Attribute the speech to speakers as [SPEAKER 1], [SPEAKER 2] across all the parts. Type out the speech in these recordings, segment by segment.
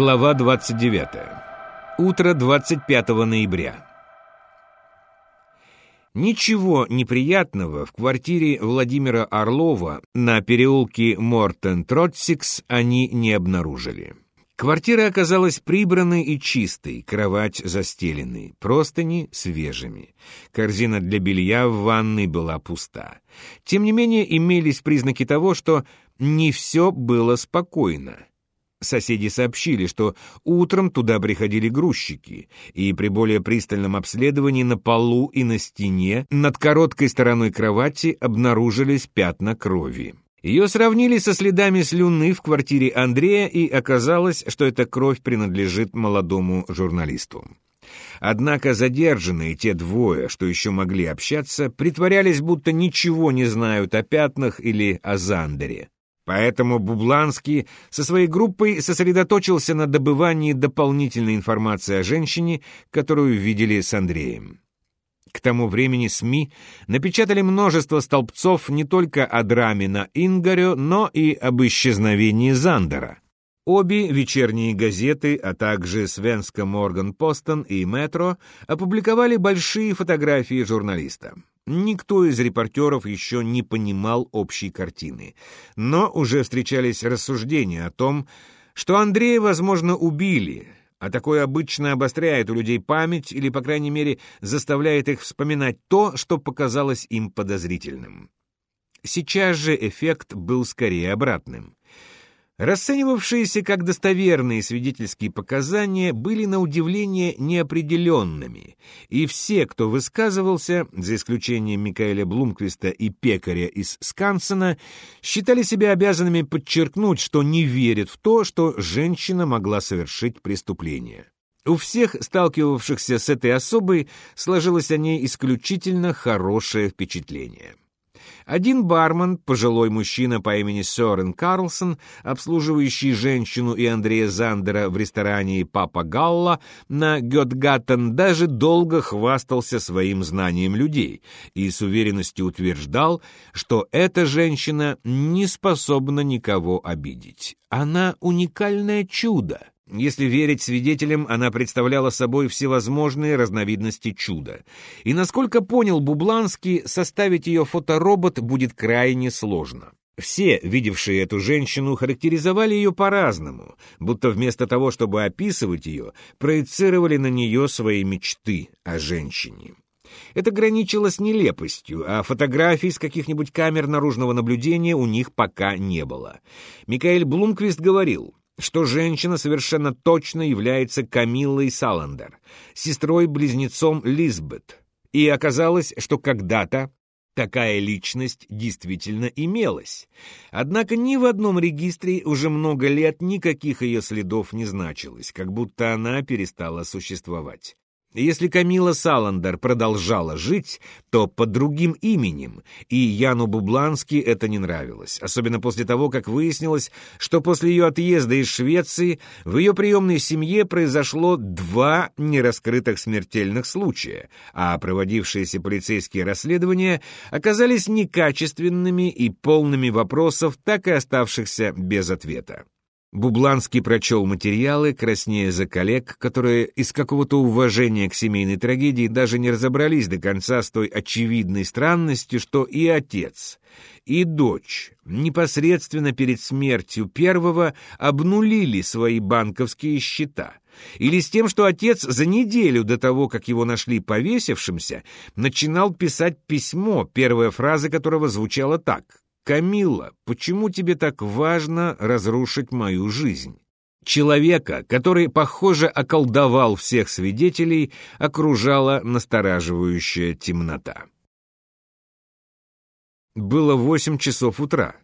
[SPEAKER 1] Глава 29. Утро 25 ноября. Ничего неприятного в квартире Владимира Орлова на переулке Мортен-Тротсигс они не обнаружили. Квартира оказалась прибранной и чистой, кровать застеленной, простыни свежими. Корзина для белья в ванной была пуста. Тем не менее, имелись признаки того, что не все было спокойно. Соседи сообщили, что утром туда приходили грузчики, и при более пристальном обследовании на полу и на стене над короткой стороной кровати обнаружились пятна крови. Ее сравнили со следами слюны в квартире Андрея, и оказалось, что эта кровь принадлежит молодому журналисту. Однако задержанные, те двое, что еще могли общаться, притворялись, будто ничего не знают о пятнах или о Зандере. Поэтому Бубланский со своей группой сосредоточился на добывании дополнительной информации о женщине, которую видели с Андреем. К тому времени СМИ напечатали множество столбцов не только о драме на Ингаре, но и об исчезновении Зандера. Обе вечерние газеты, а также Свенска Морган Постон и Метро опубликовали большие фотографии журналиста. Никто из репортеров еще не понимал общей картины, но уже встречались рассуждения о том, что Андрея, возможно, убили, а такое обычно обостряет у людей память или, по крайней мере, заставляет их вспоминать то, что показалось им подозрительным. Сейчас же эффект был скорее обратным. Расценивавшиеся как достоверные свидетельские показания были на удивление неопределенными, и все, кто высказывался, за исключением Микаэля Блумквиста и пекаря из Скансена, считали себя обязанными подчеркнуть, что не верят в то, что женщина могла совершить преступление. У всех, сталкивавшихся с этой особой, сложилось о ней исключительно хорошее впечатление. Один бармен, пожилой мужчина по имени Сёрен Карлсон, обслуживающий женщину и Андрея Зандера в ресторане «Папа Галла» на Гетгаттен, даже долго хвастался своим знанием людей и с уверенностью утверждал, что эта женщина не способна никого обидеть. Она уникальное чудо. Если верить свидетелям, она представляла собой всевозможные разновидности чуда. И, насколько понял Бубланский, составить ее фоторобот будет крайне сложно. Все, видевшие эту женщину, характеризовали ее по-разному, будто вместо того, чтобы описывать ее, проецировали на нее свои мечты о женщине. Это граничило с нелепостью, а фотографий с каких-нибудь камер наружного наблюдения у них пока не было. Микаэль Блумквист говорил, что женщина совершенно точно является Камиллой Саландер, сестрой-близнецом Лизбет. И оказалось, что когда-то такая личность действительно имелась. Однако ни в одном регистре уже много лет никаких ее следов не значилось, как будто она перестала существовать. Если Камила Саландер продолжала жить, то под другим именем, и Яну Бублански это не нравилось, особенно после того, как выяснилось, что после ее отъезда из Швеции в ее приемной семье произошло два нераскрытых смертельных случая, а проводившиеся полицейские расследования оказались некачественными и полными вопросов, так и оставшихся без ответа. Бубланский прочел материалы, краснея за коллег, которые из какого-то уважения к семейной трагедии даже не разобрались до конца с той очевидной странностью, что и отец, и дочь непосредственно перед смертью первого обнулили свои банковские счета, или с тем, что отец за неделю до того, как его нашли повесившимся, начинал писать письмо, первая фраза которого звучала так «Камилла, почему тебе так важно разрушить мою жизнь?» Человека, который, похоже, околдовал всех свидетелей, окружала настораживающая темнота. Было восемь часов утра.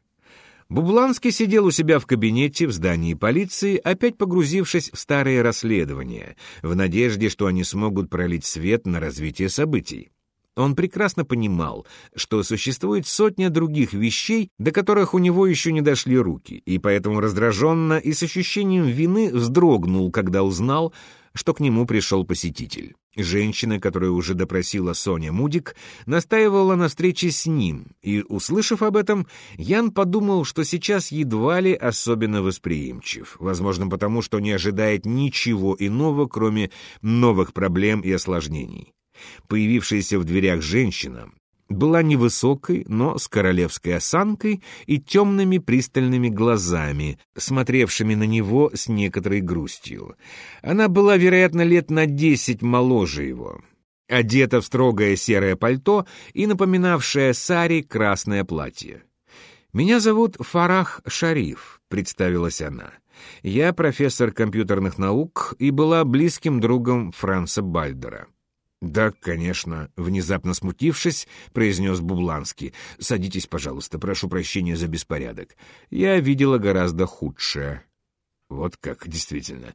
[SPEAKER 1] Бубланский сидел у себя в кабинете в здании полиции, опять погрузившись в старые расследования, в надежде, что они смогут пролить свет на развитие событий. Он прекрасно понимал, что существует сотня других вещей, до которых у него еще не дошли руки, и поэтому раздраженно и с ощущением вины вздрогнул, когда узнал, что к нему пришел посетитель. Женщина, которая уже допросила Соня Мудик, настаивала на встрече с ним, и, услышав об этом, Ян подумал, что сейчас едва ли особенно восприимчив, возможно, потому что не ожидает ничего иного, кроме новых проблем и осложнений. Появившаяся в дверях женщина была невысокой, но с королевской осанкой и темными пристальными глазами, смотревшими на него с некоторой грустью. Она была, вероятно, лет на десять моложе его. Одета в строгое серое пальто и напоминавшее Сари красное платье. «Меня зовут Фарах Шариф», — представилась она. «Я профессор компьютерных наук и была близким другом Франца Бальдера». «Да, конечно», — внезапно смутившись, произнес Бубланский. «Садитесь, пожалуйста, прошу прощения за беспорядок. Я видела гораздо худшее». «Вот как, действительно.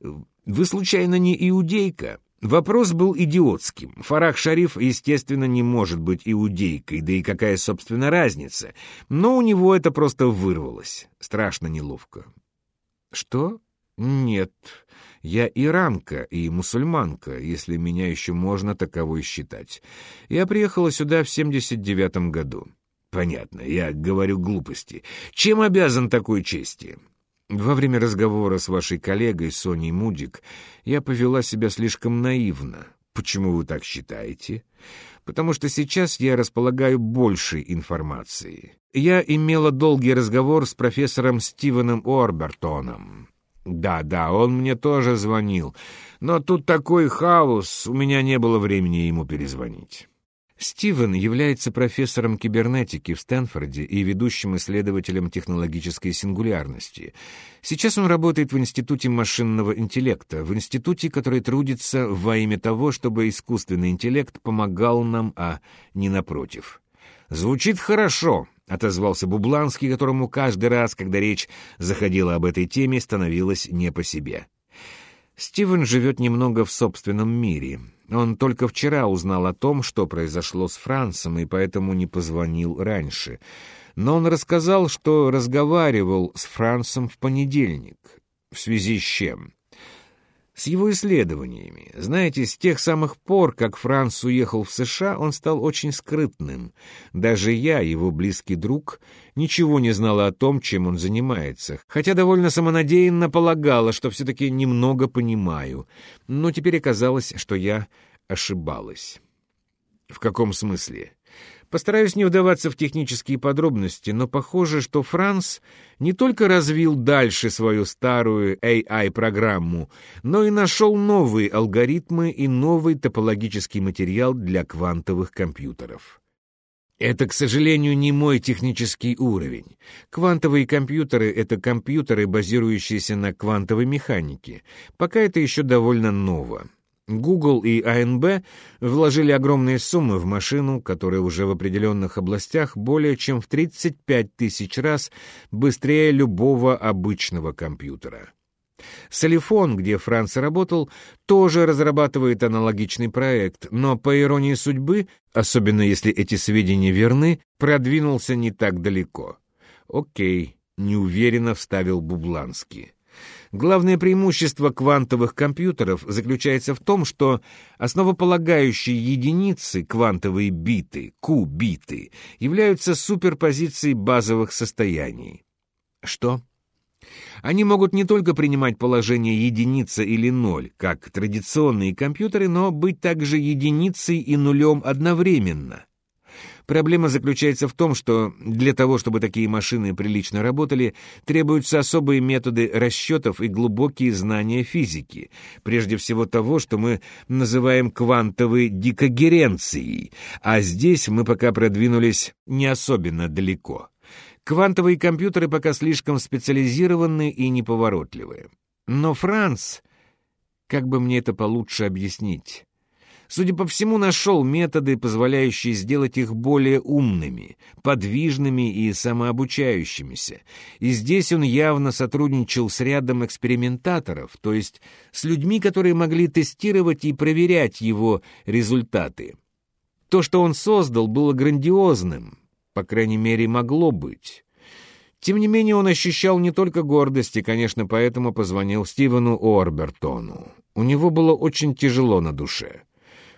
[SPEAKER 1] Вы, случайно, не иудейка?» Вопрос был идиотским. Фарах Шариф, естественно, не может быть иудейкой, да и какая, собственно, разница. Но у него это просто вырвалось. Страшно неловко. «Что? Нет». Я иранка и мусульманка, если меня еще можно таковой считать. Я приехала сюда в 79-м году. Понятно, я говорю глупости. Чем обязан такой чести? Во время разговора с вашей коллегой Соней Мудик я повела себя слишком наивно. Почему вы так считаете? Потому что сейчас я располагаю большей информацией. Я имела долгий разговор с профессором Стивеном Орбертоном. Да, да, он мне тоже звонил. Но тут такой хаос, у меня не было времени ему перезвонить. Стивен является профессором кибернетики в Стэнфорде и ведущим исследователем технологической сингулярности. Сейчас он работает в Институте машинного интеллекта, в институте, который трудится во имя того, чтобы искусственный интеллект помогал нам, а не напротив. Звучит хорошо, — отозвался Бубланский, которому каждый раз, когда речь заходила об этой теме, становилось не по себе. Стивен живет немного в собственном мире. Он только вчера узнал о том, что произошло с Францем, и поэтому не позвонил раньше. Но он рассказал, что разговаривал с Францем в понедельник. В связи с чем? С его исследованиями. Знаете, с тех самых пор, как Франц уехал в США, он стал очень скрытным. Даже я, его близкий друг, ничего не знала о том, чем он занимается, хотя довольно самонадеянно полагала, что все-таки немного понимаю. Но теперь оказалось, что я ошибалась. В каком смысле? Постараюсь не вдаваться в технические подробности, но похоже, что Франц не только развил дальше свою старую AI-программу, но и нашел новые алгоритмы и новый топологический материал для квантовых компьютеров. Это, к сожалению, не мой технический уровень. Квантовые компьютеры — это компьютеры, базирующиеся на квантовой механике. Пока это еще довольно ново. Google и АНБ вложили огромные суммы в машину, которая уже в определенных областях более чем в 35 тысяч раз быстрее любого обычного компьютера. Солифон, где Франц работал, тоже разрабатывает аналогичный проект, но, по иронии судьбы, особенно если эти сведения верны, продвинулся не так далеко. «Окей», — неуверенно вставил Бубланский. Главное преимущество квантовых компьютеров заключается в том, что основополагающие единицы, квантовые биты, Q-биты, являются суперпозицией базовых состояний. Что? Они могут не только принимать положение единица или ноль, как традиционные компьютеры, но быть также единицей и нулем одновременно. Проблема заключается в том, что для того, чтобы такие машины прилично работали, требуются особые методы расчетов и глубокие знания физики. Прежде всего того, что мы называем квантовой дикогеренцией, а здесь мы пока продвинулись не особенно далеко. Квантовые компьютеры пока слишком специализированы и неповоротливые. Но Франц, как бы мне это получше объяснить, судя по всему, нашел методы, позволяющие сделать их более умными, подвижными и самообучающимися. И здесь он явно сотрудничал с рядом экспериментаторов, то есть с людьми, которые могли тестировать и проверять его результаты. То, что он создал, было грандиозным, по крайней мере, могло быть. Тем не менее, он ощущал не только гордость, и, конечно, поэтому позвонил Стивену Орбертону. У него было очень тяжело на душе.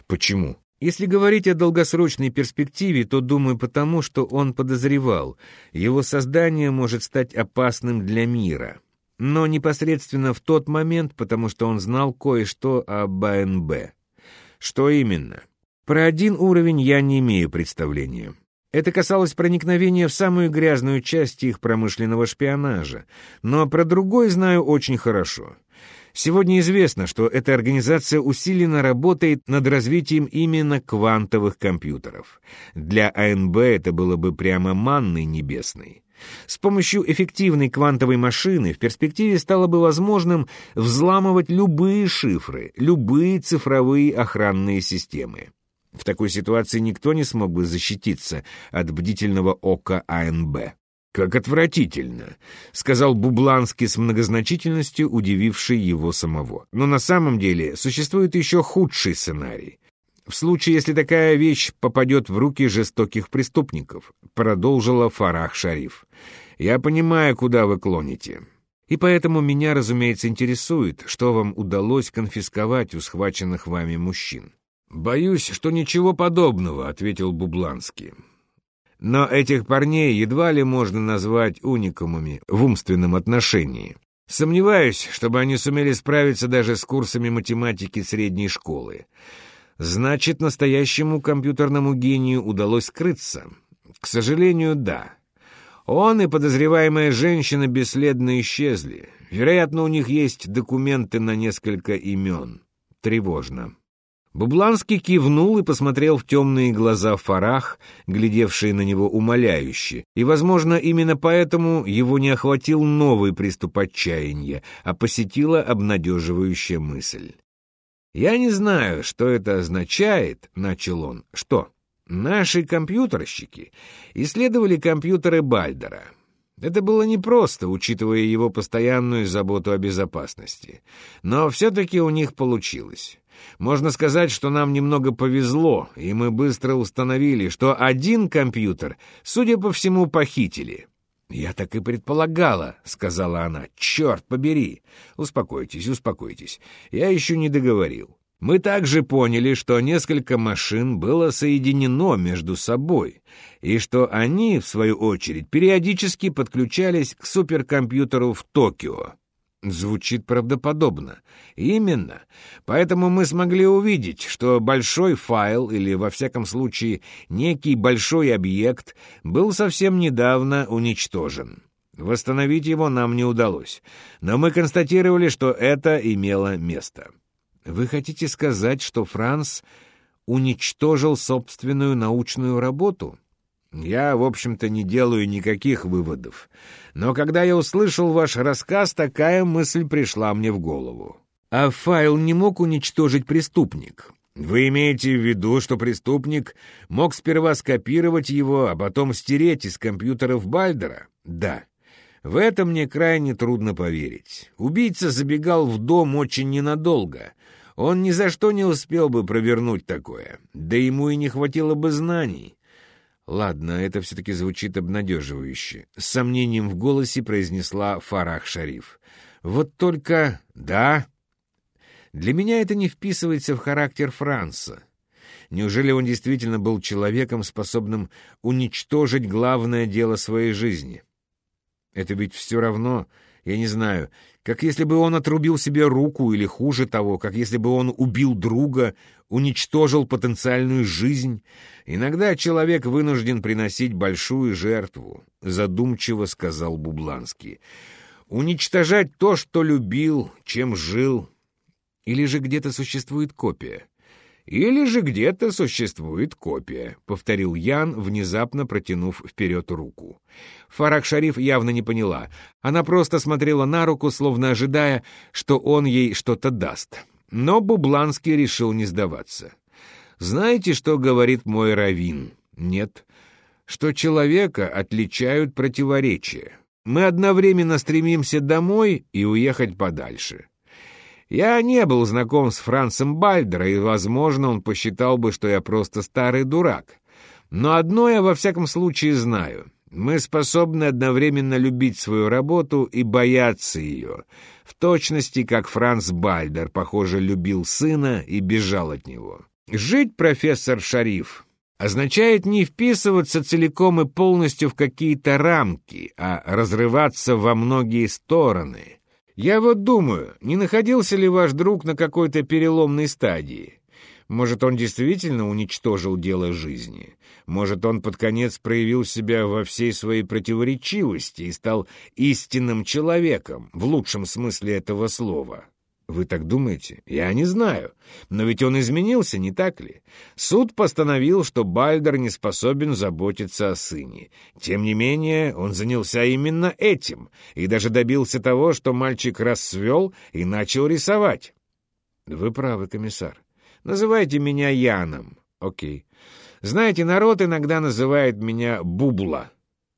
[SPEAKER 1] Почему? Если говорить о долгосрочной перспективе, то думаю потому, что он подозревал, его создание может стать опасным для мира. Но непосредственно в тот момент, потому что он знал кое-что об АНБ. Что именно? Про один уровень я не имею представления. Это касалось проникновения в самую грязную часть их промышленного шпионажа, но про другой знаю очень хорошо — Сегодня известно, что эта организация усиленно работает над развитием именно квантовых компьютеров. Для АНБ это было бы прямо манной небесной. С помощью эффективной квантовой машины в перспективе стало бы возможным взламывать любые шифры, любые цифровые охранные системы. В такой ситуации никто не смог бы защититься от бдительного ока АНБ. «Как отвратительно», — сказал Бубланский с многозначительностью, удививший его самого. «Но на самом деле существует еще худший сценарий. В случае, если такая вещь попадет в руки жестоких преступников», — продолжила Фарах Шариф. «Я понимаю, куда вы клоните. И поэтому меня, разумеется, интересует, что вам удалось конфисковать у схваченных вами мужчин». «Боюсь, что ничего подобного», — ответил Бубланский. Но этих парней едва ли можно назвать уникумами в умственном отношении. Сомневаюсь, чтобы они сумели справиться даже с курсами математики средней школы. Значит, настоящему компьютерному гению удалось скрыться. К сожалению, да. Он и подозреваемая женщина бесследно исчезли. Вероятно, у них есть документы на несколько имен. Тревожно. Бубланский кивнул и посмотрел в темные глаза Фарах, глядевшие на него умоляюще, и, возможно, именно поэтому его не охватил новый приступ отчаяния, а посетила обнадеживающая мысль. «Я не знаю, что это означает», — начал он. «Что? Наши компьютерщики исследовали компьютеры Бальдера. Это было непросто, учитывая его постоянную заботу о безопасности. Но все-таки у них получилось. Можно сказать, что нам немного повезло, и мы быстро установили, что один компьютер, судя по всему, похитили. «Я так и предполагала», — сказала она. «Черт побери!» «Успокойтесь, успокойтесь. Я еще не договорил. Мы также поняли, что несколько машин было соединено между собой, и что они, в свою очередь, периодически подключались к суперкомпьютеру в Токио. Звучит правдоподобно. Именно. Поэтому мы смогли увидеть, что большой файл, или, во всяком случае, некий большой объект, был совсем недавно уничтожен. Восстановить его нам не удалось, но мы констатировали, что это имело место. Вы хотите сказать, что Франц уничтожил собственную научную работу? Я, в общем-то, не делаю никаких выводов. Но когда я услышал ваш рассказ, такая мысль пришла мне в голову. А файл не мог уничтожить преступник. Вы имеете в виду, что преступник мог сперва скопировать его, а потом стереть из компьютеров Бальдера? Да. В это мне крайне трудно поверить. Убийца забегал в дом очень ненадолго. Он ни за что не успел бы провернуть такое. Да ему и не хватило бы знаний. Ладно, это все-таки звучит обнадеживающе. С сомнением в голосе произнесла Фарах Шариф. Вот только... Да. Для меня это не вписывается в характер Франца. Неужели он действительно был человеком, способным уничтожить главное дело своей жизни? Это ведь все равно, я не знаю, как если бы он отрубил себе руку или, хуже того, как если бы он убил друга, уничтожил потенциальную жизнь. Иногда человек вынужден приносить большую жертву, задумчиво сказал Бубланский. Уничтожать то, что любил, чем жил. Или же где-то существует копия? «Или же где-то существует копия», — повторил Ян, внезапно протянув вперед руку. Фарак Шариф явно не поняла. Она просто смотрела на руку, словно ожидая, что он ей что-то даст. Но Бубланский решил не сдаваться. «Знаете, что говорит мой раввин?» «Нет. Что человека отличают противоречия. Мы одновременно стремимся домой и уехать подальше. Я не был знаком с Францем Бальдера, и, возможно, он посчитал бы, что я просто старый дурак. Но одно я во всяком случае знаю. Мы способны одновременно любить свою работу и бояться ее, в точности, как Франц Бальдер, похоже, любил сына и бежал от него. Жить, профессор Шариф, означает не вписываться целиком и полностью в какие-то рамки, а разрываться во многие стороны. Я вот думаю, не находился ли ваш друг на какой-то переломной стадии? Может, он действительно уничтожил дело жизни? Может, он под конец проявил себя во всей своей противоречивости и стал истинным человеком, в лучшем смысле этого слова? Вы так думаете? Я не знаю. Но ведь он изменился, не так ли? Суд постановил, что Бальдер не способен заботиться о сыне. Тем не менее, он занялся именно этим и даже добился того, что мальчик расцвел и начал рисовать. Вы правы, комиссар. Называйте меня Яном. Окей. Знаете, народ иногда называет меня Бубла.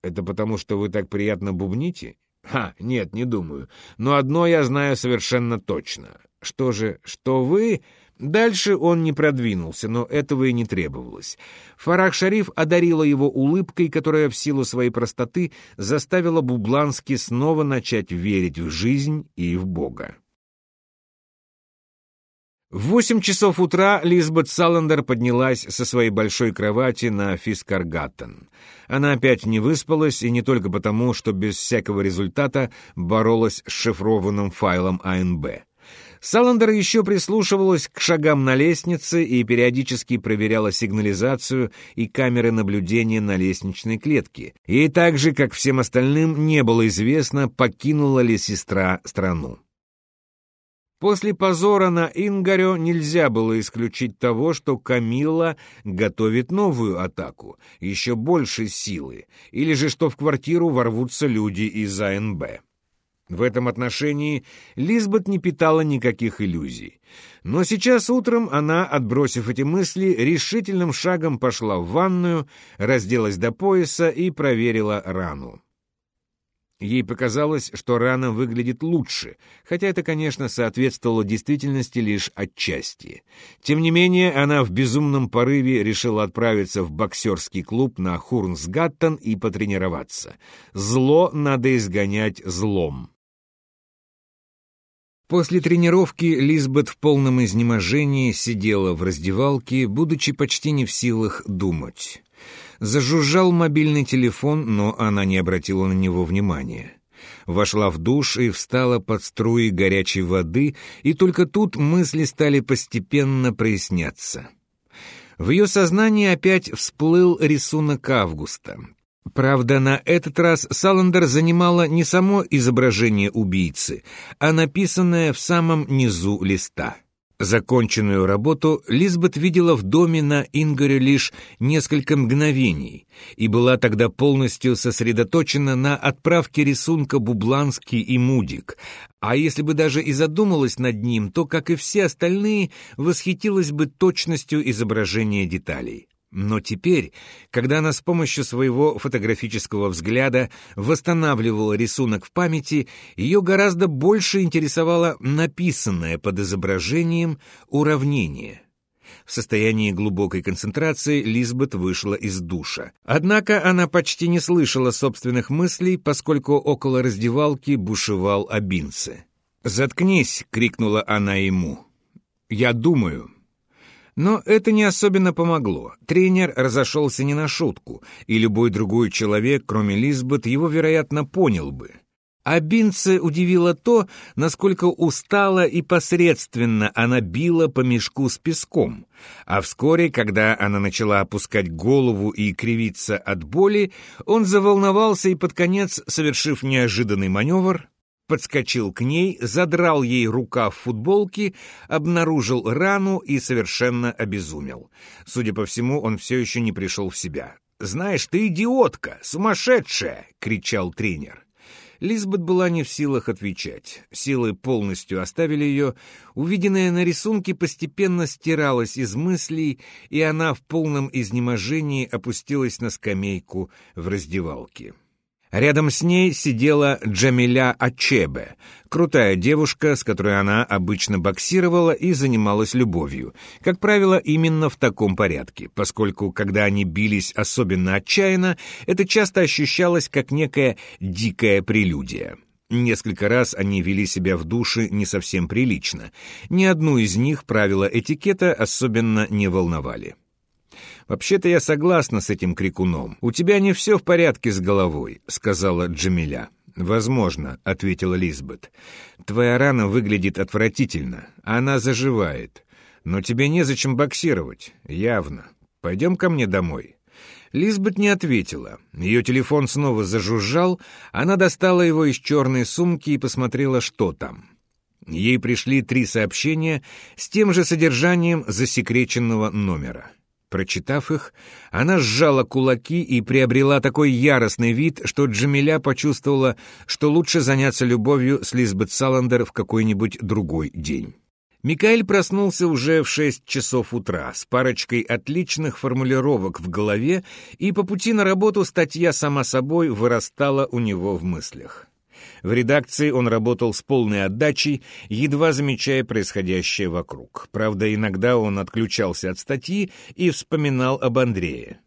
[SPEAKER 1] Это потому, что вы так приятно бубните? Ха, нет, не думаю. Но одно я знаю совершенно точно. Что же, что вы... Дальше он не продвинулся, но этого и не требовалось. Фарах Шариф одарила его улыбкой, которая в силу своей простоты заставила Бублански снова начать верить в жизнь и в Бога. В восемь часов утра Лизбет Саландер поднялась со своей большой кровати на Фискаргаттен. Она опять не выспалась, и не только потому, что без всякого результата боролась с шифрованным файлом АНБ. Саландер еще прислушивалась к шагам на лестнице и периодически проверяла сигнализацию и камеры наблюдения на лестничной клетке. Ей так же, как всем остальным, не было известно, покинула ли сестра страну. После позора на Ингарё нельзя было исключить того, что Камилла готовит новую атаку, еще больше силы, или же что в квартиру ворвутся люди из АНБ. В этом отношении Лизбет не питала никаких иллюзий. Но сейчас утром она, отбросив эти мысли, решительным шагом пошла в ванную, разделась до пояса и проверила рану. Ей показалось, что рана выглядит лучше, хотя это, конечно, соответствовало действительности лишь отчасти. Тем не менее, она в безумном порыве решила отправиться в боксерский клуб на Хурнсгаттен и потренироваться. Зло надо изгонять злом. После тренировки Лизбет в полном изнеможении сидела в раздевалке, будучи почти не в силах думать. Зажужжал мобильный телефон, но она не обратила на него внимания. Вошла в душ и встала под струи горячей воды, и только тут мысли стали постепенно проясняться. В ее сознании опять всплыл рисунок Августа. Правда, на этот раз Саландер занимала не само изображение убийцы, а написанное в самом низу листа — Законченную работу Лизбет видела в доме на Ингоре лишь несколько мгновений и была тогда полностью сосредоточена на отправке рисунка Бубланский и Мудик, а если бы даже и задумалась над ним, то, как и все остальные, восхитилась бы точностью изображения деталей. Но теперь, когда она с помощью своего фотографического взгляда восстанавливала рисунок в памяти, ее гораздо больше интересовало написанное под изображением уравнение. В состоянии глубокой концентрации Лизбет вышла из душа. Однако она почти не слышала собственных мыслей, поскольку около раздевалки бушевал Абинце. «Заткнись!» — крикнула она ему. «Я думаю». Но это не особенно помогло. Тренер разошелся не на шутку, и любой другой человек, кроме Лизбет, его, вероятно, понял бы. А Бинце удивило то, насколько устала и посредственно она била по мешку с песком. А вскоре, когда она начала опускать голову и кривиться от боли, он заволновался и под конец, совершив неожиданный маневр, подскочил к ней, задрал ей рука в футболке, обнаружил рану и совершенно обезумел. Судя по всему, он все еще не пришел в себя. «Знаешь, ты идиотка, сумасшедшая!» — кричал тренер. Лизбет была не в силах отвечать. Силы полностью оставили ее. Увиденное на рисунке постепенно стиралось из мыслей, и она в полном изнеможении опустилась на скамейку в раздевалке. Рядом с ней сидела Джамиля Ачебе, крутая девушка, с которой она обычно боксировала и занималась любовью. Как правило, именно в таком порядке, поскольку, когда они бились особенно отчаянно, это часто ощущалось как некая дикая прелюдия. Несколько раз они вели себя в душе не совсем прилично. Ни одну из них правила этикета особенно не волновали. «Вообще-то я согласна с этим крикуном. У тебя не все в порядке с головой», — сказала Джамиля. «Возможно», — ответила Лизбет. «Твоя рана выглядит отвратительно. Она заживает. Но тебе незачем боксировать. Явно. Пойдем ко мне домой». Лизбет не ответила. Ее телефон снова зажужжал, она достала его из черной сумки и посмотрела, что там. Ей пришли три сообщения с тем же содержанием засекреченного номера. Прочитав их, она сжала кулаки и приобрела такой яростный вид, что Джамиля почувствовала, что лучше заняться любовью с Лизбет Саландер в какой-нибудь другой день. Микаэль проснулся уже в шесть часов утра с парочкой отличных формулировок в голове, и по пути на работу статья сама собой вырастала у него в мыслях. В редакции он работал с полной отдачей, едва замечая происходящее вокруг. Правда, иногда он отключался от статьи и вспоминал об Андрее.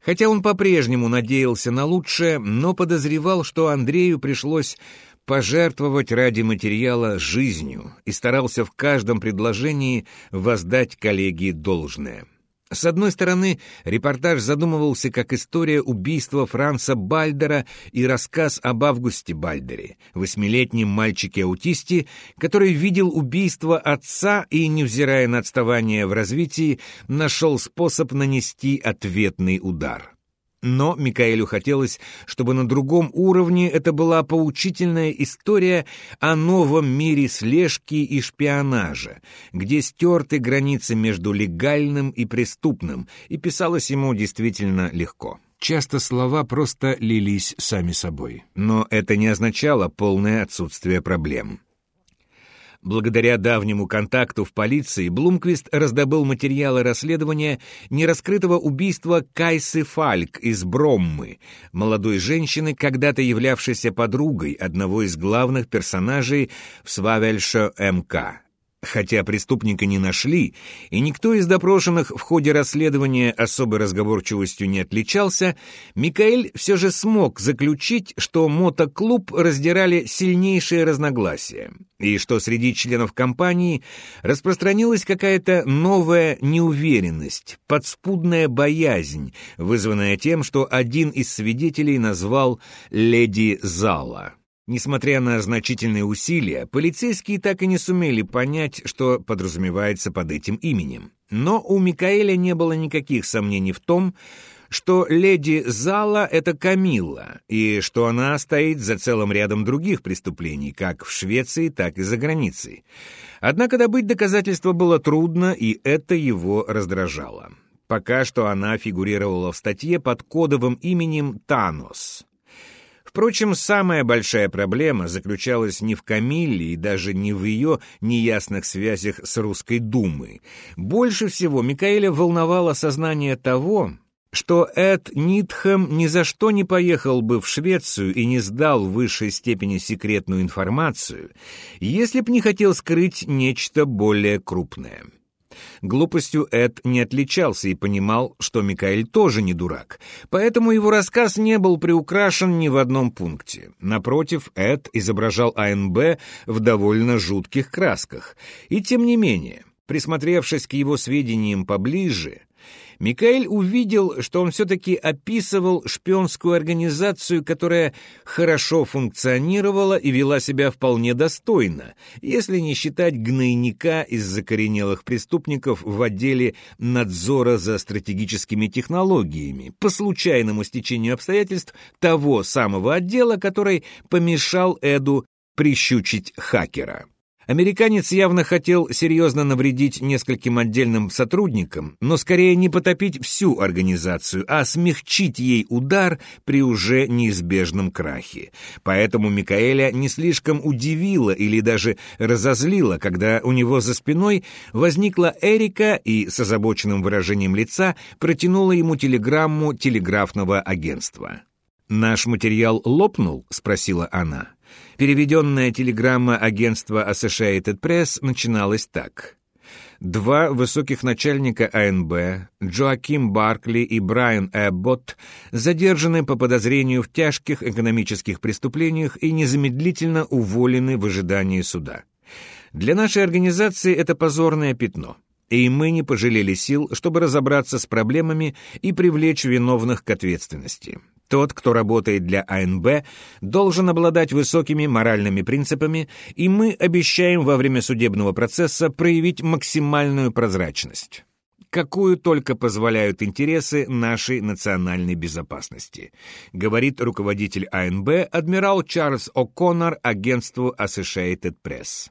[SPEAKER 1] Хотя он по-прежнему надеялся на лучшее, но подозревал, что Андрею пришлось пожертвовать ради материала жизнью и старался в каждом предложении воздать коллеге должное. С одной стороны, репортаж задумывался как история убийства Франца Бальдера и рассказ об Августе Бальдере, восьмилетнем мальчике-аутисте, который видел убийство отца и, невзирая на отставание в развитии, нашел способ нанести ответный удар. Но Микаэлю хотелось, чтобы на другом уровне это была поучительная история о новом мире слежки и шпионажа, где стерты границы между легальным и преступным, и писалось ему действительно легко. Часто слова просто лились сами собой. Но это не означало полное отсутствие проблем. Благодаря давнему контакту в полиции Блумквист раздобыл материалы расследования нераскрытого убийства Кайсы Фальк из Броммы, молодой женщины, когда-то являвшейся подругой одного из главных персонажей в Свавельшо МК. Хотя преступника не нашли, и никто из допрошенных в ходе расследования особой разговорчивостью не отличался, Микаэль все же смог заключить, что мотоклуб раздирали сильнейшие разногласия, и что среди членов компании распространилась какая-то новая неуверенность, подспудная боязнь, вызванная тем, что один из свидетелей назвал «леди Зала». Несмотря на значительные усилия, полицейские так и не сумели понять, что подразумевается под этим именем. Но у Микаэля не было никаких сомнений в том, что леди Зала — это Камилла, и что она стоит за целым рядом других преступлений, как в Швеции, так и за границей. Однако добыть доказательства было трудно, и это его раздражало. Пока что она фигурировала в статье под кодовым именем «Танос». Впрочем, самая большая проблема заключалась не в Камилле и даже не в ее неясных связях с русской думой. Больше всего Микаэля волновало сознание того, что Эд Нитхэм ни за что не поехал бы в Швецию и не сдал в высшей степени секретную информацию, если б не хотел скрыть нечто более крупное. Глупостью Эд не отличался и понимал, что Микаэль тоже не дурак, поэтому его рассказ не был приукрашен ни в одном пункте. Напротив, Эд изображал АНБ в довольно жутких красках. И тем не менее, присмотревшись к его сведениям поближе, Микаэль увидел, что он все-таки описывал шпионскую организацию, которая хорошо функционировала и вела себя вполне достойно, если не считать гнойника из закоренелых преступников в отделе надзора за стратегическими технологиями, по случайному стечению обстоятельств того самого отдела, который помешал Эду прищучить хакера. Американец явно хотел серьезно навредить нескольким отдельным сотрудникам, но скорее не потопить всю организацию, а смягчить ей удар при уже неизбежном крахе. Поэтому Микаэля не слишком удивило или даже разозлило, когда у него за спиной возникла Эрика и с озабоченным выражением лица протянула ему телеграмму телеграфного агентства. «Наш материал лопнул?» — спросила она. Переведенная телеграмма агентства Associated Press начиналась так. Два высоких начальника АНБ, Джоаким Баркли и Брайан Эбботт, задержаны по подозрению в тяжких экономических преступлениях и незамедлительно уволены в ожидании суда. Для нашей организации это позорное пятно, и мы не пожалели сил, чтобы разобраться с проблемами и привлечь виновных к ответственности. Тот, кто работает для АНБ, должен обладать высокими моральными принципами, и мы обещаем во время судебного процесса проявить максимальную прозрачность какую только позволяют интересы нашей национальной безопасности, говорит руководитель АНБ адмирал Чарльз О'Коннор агентству Associated Press.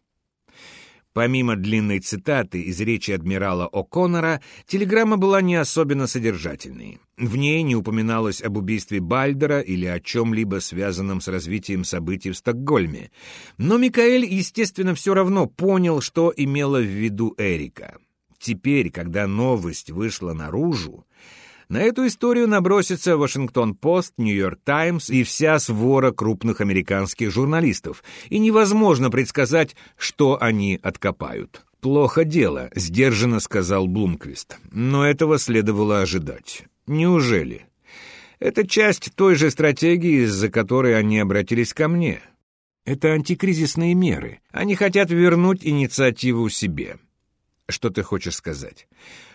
[SPEAKER 1] Помимо длинной цитаты из речи адмирала О'Коннора, телеграмма была не особенно содержательной. В ней не упоминалось об убийстве Бальдера или о чем-либо связанном с развитием событий в Стокгольме. Но Микаэль, естественно, все равно понял, что имела в виду Эрика. Теперь, когда новость вышла наружу, на эту историю набросится Вашингтон-Пост, Нью-Йорк Таймс и вся свора крупных американских журналистов, и невозможно предсказать, что они откопают. «Плохо дело», — сдержанно сказал Блумквист, но этого следовало ожидать. «Неужели?» «Это часть той же стратегии, из-за которой они обратились ко мне. Это антикризисные меры. Они хотят вернуть инициативу себе». «Что ты хочешь сказать?»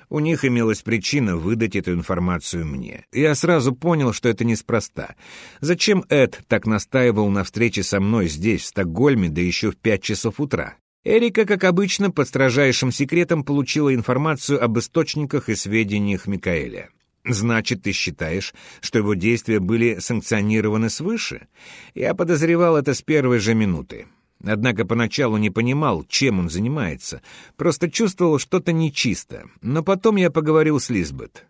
[SPEAKER 1] У них имелась причина выдать эту информацию мне. Я сразу понял, что это неспроста. Зачем Эд так настаивал на встрече со мной здесь, в Стокгольме, да еще в пять часов утра? Эрика, как обычно, под строжайшим секретом получила информацию об источниках и сведениях Микаэля. Значит, ты считаешь, что его действия были санкционированы свыше? Я подозревал это с первой же минуты. Однако поначалу не понимал, чем он занимается, просто чувствовал что-то нечисто. Но потом я поговорил с Лизбет.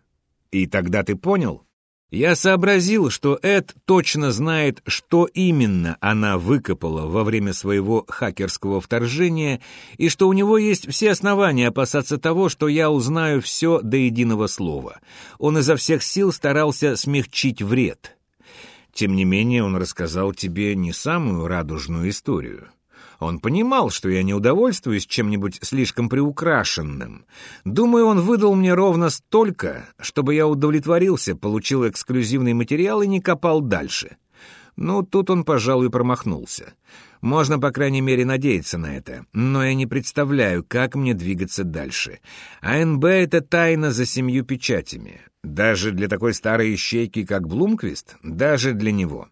[SPEAKER 1] И тогда ты понял? Я сообразил, что Эд точно знает, что именно она выкопала во время своего хакерского вторжения, и что у него есть все основания опасаться того, что я узнаю все до единого слова. Он изо всех сил старался смягчить вред. Тем не менее, он рассказал тебе не самую радужную историю. Он понимал, что я не удовольствуюсь чем-нибудь слишком приукрашенным. Думаю, он выдал мне ровно столько, чтобы я удовлетворился, получил эксклюзивный материал и не копал дальше. Ну, тут он, пожалуй, промахнулся. Можно, по крайней мере, надеяться на это, но я не представляю, как мне двигаться дальше. АНБ — это тайна за семью печатями. Даже для такой старой ищейки, как Блумквист, даже для него.